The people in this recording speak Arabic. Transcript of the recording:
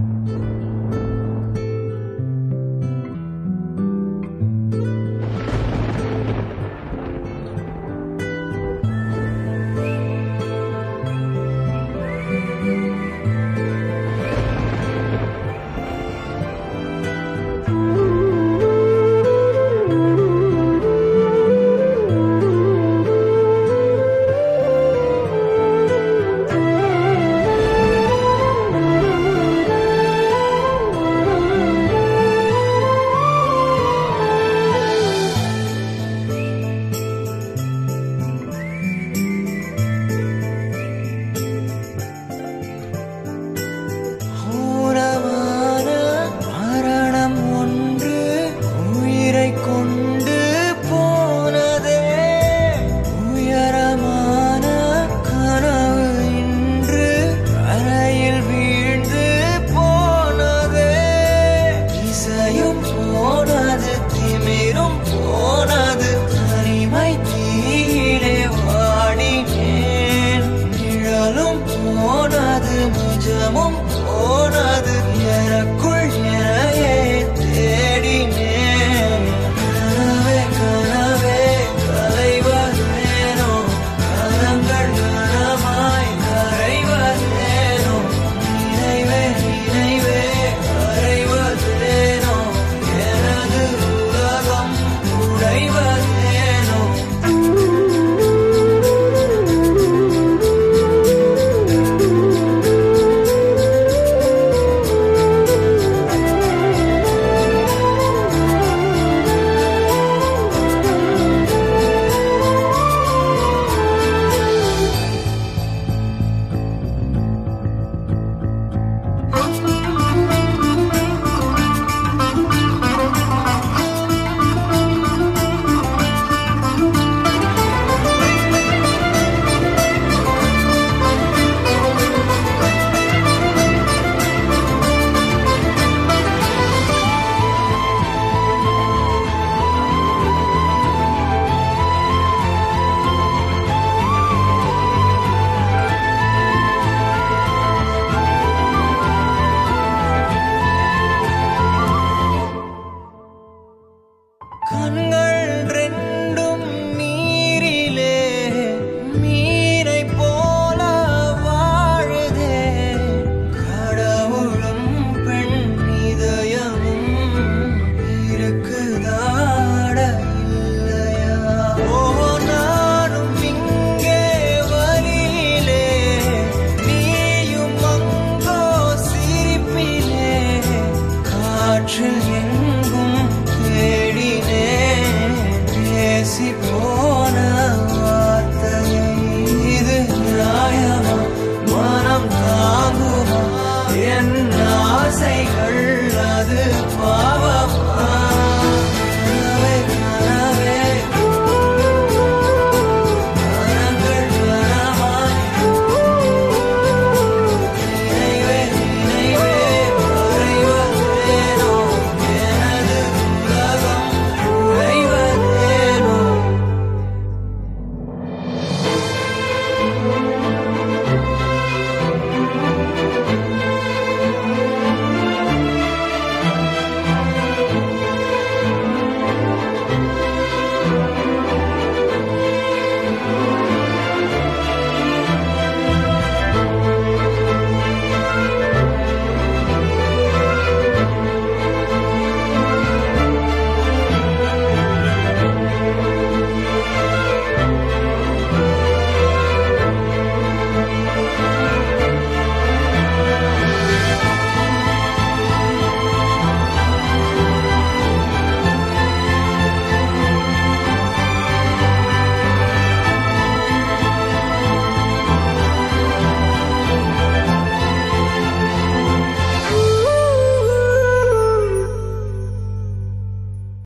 うん هذه الطرف